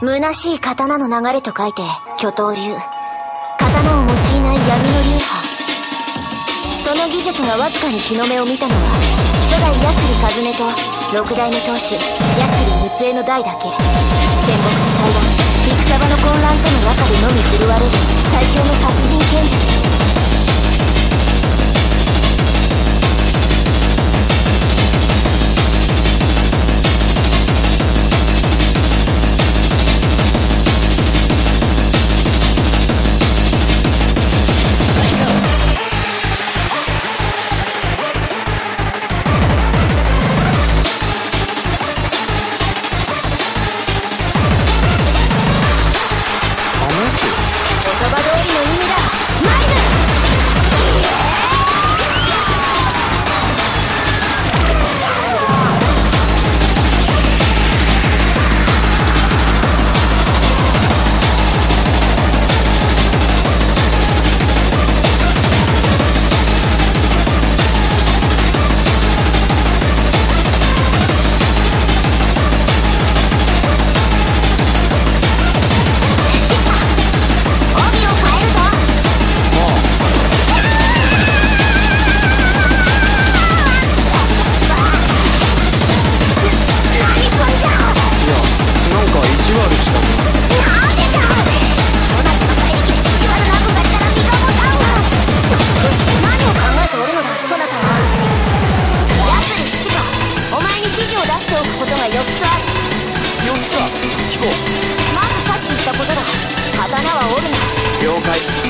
虚しい刀の流れと書いて巨刀流。刀を用いない闇の流派。その技術がわずかに日の目を見たのは初代ヤスリカズネと六代目当主ヤスリ六重の代だけ。戦国の対談戦場の混乱との中でのみ振るわれる最強の殺人剣術。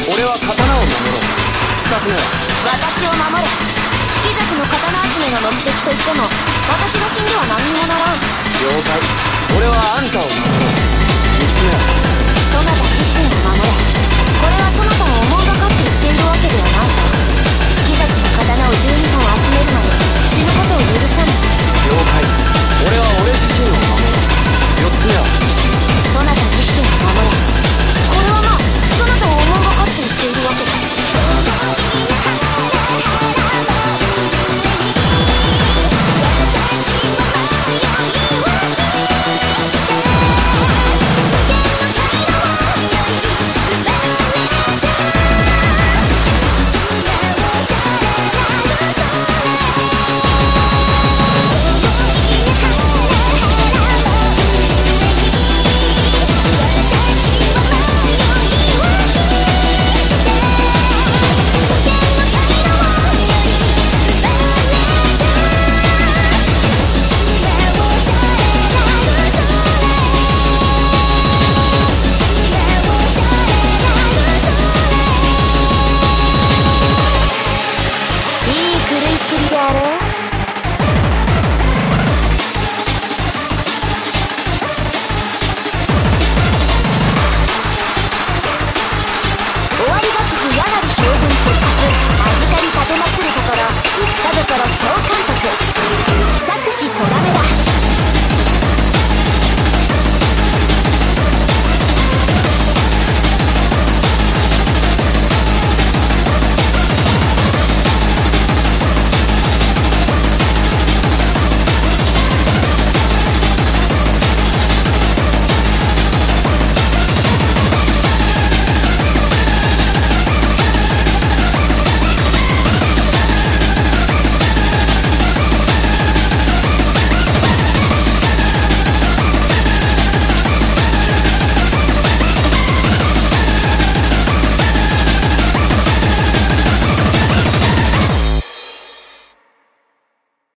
俺は刀を守ろう。2つ目は私を守れ。色弱の刀集めが目的と言っても